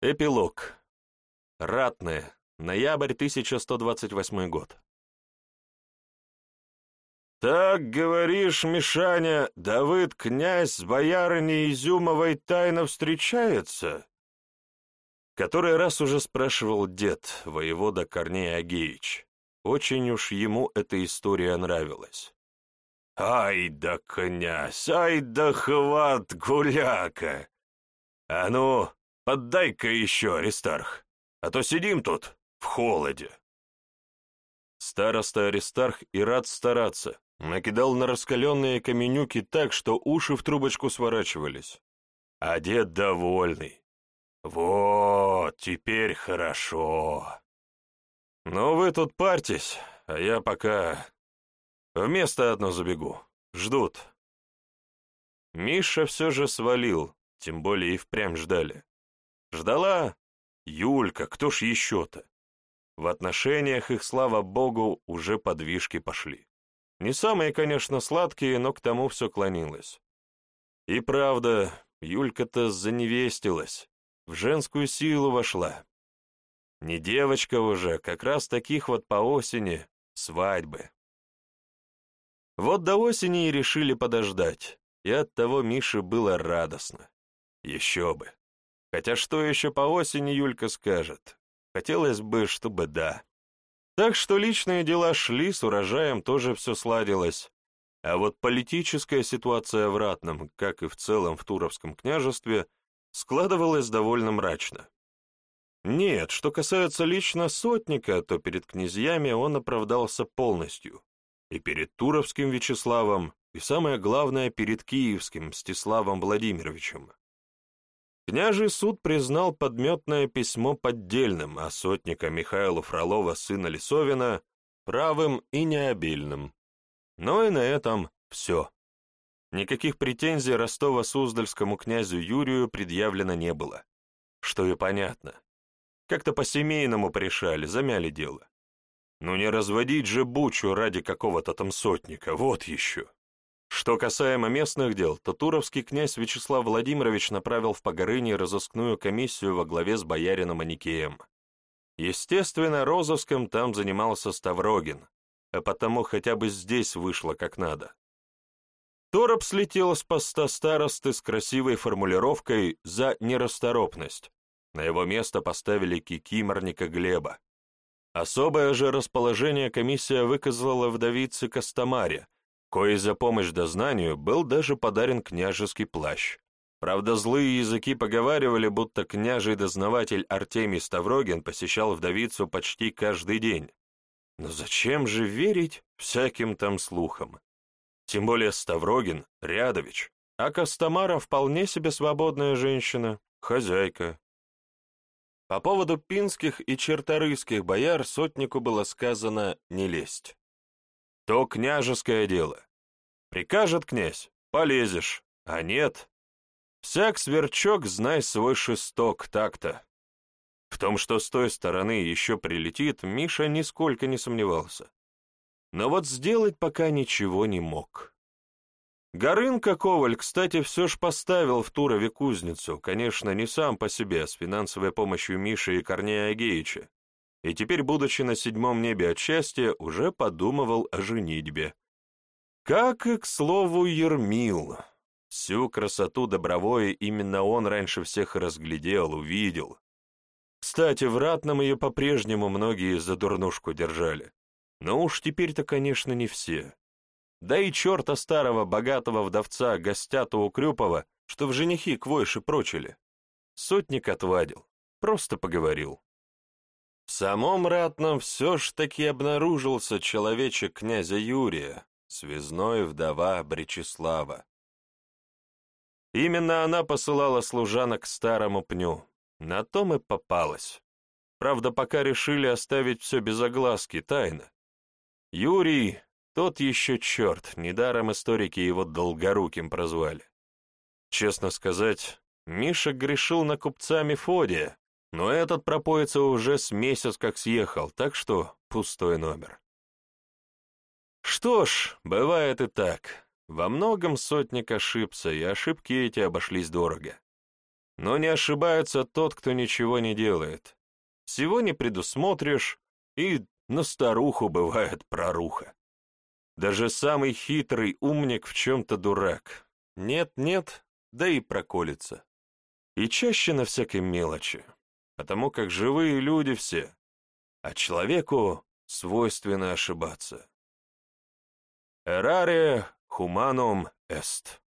Эпилог. Ратное. Ноябрь 1128 год. «Так, говоришь, Мишаня, Давыд князь с боярыней Изюмовой тайно встречается?» Который раз уже спрашивал дед, воевода Корней Агеич. Очень уж ему эта история нравилась. «Ай да князь, ай да хват гуляка! А ну, поддай-ка еще, Аристарх, а то сидим тут в холоде!» Староста Аристарх и рад стараться, накидал на раскаленные каменюки так, что уши в трубочку сворачивались. А дед довольный. «Вот, теперь хорошо!» «Ну, вы тут парьтесь, а я пока в место одно забегу. Ждут. Миша все же свалил, тем более и впрямь ждали. Ждала Юлька, кто ж еще-то? В отношениях их, слава богу, уже подвижки пошли. Не самые, конечно, сладкие, но к тому все клонилось. И правда, Юлька-то заневестилась, в женскую силу вошла. Не девочка уже, как раз таких вот по осени свадьбы. Вот до осени и решили подождать, и от того Мише было радостно. Еще бы. Хотя что еще по осени Юлька скажет? Хотелось бы, чтобы да. Так что личные дела шли, с урожаем тоже все сладилось. А вот политическая ситуация в Ратном, как и в целом в Туровском княжестве, складывалась довольно мрачно. Нет, что касается лично сотника, то перед князьями он оправдался полностью и перед Туровским Вячеславом, и самое главное, перед Киевским Мстиславом Владимировичем. Княжий суд признал подметное письмо поддельным, а сотника Михаила Фролова, сына Лисовина, правым и необильным. Но и на этом все. Никаких претензий Ростова-Суздальскому князю Юрию предъявлено не было. Что и понятно. Как-то по-семейному порешали, замяли дело. Ну не разводить же бучу ради какого-то там сотника, вот еще. Что касаемо местных дел, то Туровский князь Вячеслав Владимирович направил в Погорыне разыскную комиссию во главе с боярином Аникеем. Естественно, розыском там занимался Ставрогин, а потому хотя бы здесь вышло как надо. Тороп слетел с поста старосты с красивой формулировкой «за нерасторопность». На его место поставили кикиморника Глеба. Особое же расположение комиссия выказала вдовице Костомаре, кое за помощь дознанию был даже подарен княжеский плащ. Правда, злые языки поговаривали, будто княжий дознаватель Артемий Ставрогин посещал вдовицу почти каждый день. Но зачем же верить всяким там слухам? Тем более Ставрогин — Рядович, а Костомара вполне себе свободная женщина, хозяйка. По поводу пинских и черторыйских бояр сотнику было сказано не лезть. То княжеское дело. Прикажет князь — полезешь, а нет. Всяк сверчок, знай свой шесток, так-то. В том, что с той стороны еще прилетит, Миша нисколько не сомневался. Но вот сделать пока ничего не мог. Горынка Коваль, кстати, все ж поставил в Турове кузницу, конечно, не сам по себе, с финансовой помощью Миши и Корнея Агеича, и теперь, будучи на седьмом небе от счастья, уже подумывал о женитьбе. Как и, к слову, Ермил. Всю красоту Добровое именно он раньше всех разглядел, увидел. Кстати, в Ратном ее по-прежнему многие за дурнушку держали. Но уж теперь-то, конечно, не все. Да и черта старого богатого вдовца Гостята Укрюпова, что в женихи к Войше прочили. Сотник отвадил, просто поговорил. В самом ратном все ж таки обнаружился человечек князя Юрия, связной вдова Бречеслава. Именно она посылала служанок к старому пню, на том и попалась. Правда, пока решили оставить все без огласки, тайно. Юрий, тот еще черт, недаром историки его долгоруким прозвали. Честно сказать, Миша грешил на купца Мефодия, но этот пропоится уже с месяц как съехал, так что пустой номер. Что ж, бывает и так. Во многом сотник ошибся, и ошибки эти обошлись дорого. Но не ошибается тот, кто ничего не делает. Всего не предусмотришь, и на старуху бывает проруха. Даже самый хитрый умник в чем-то дурак. Нет-нет, да и проколется. И чаще на всякой мелочи, потому как живые люди все, а человеку свойственно ошибаться. Эраре хуманум эст.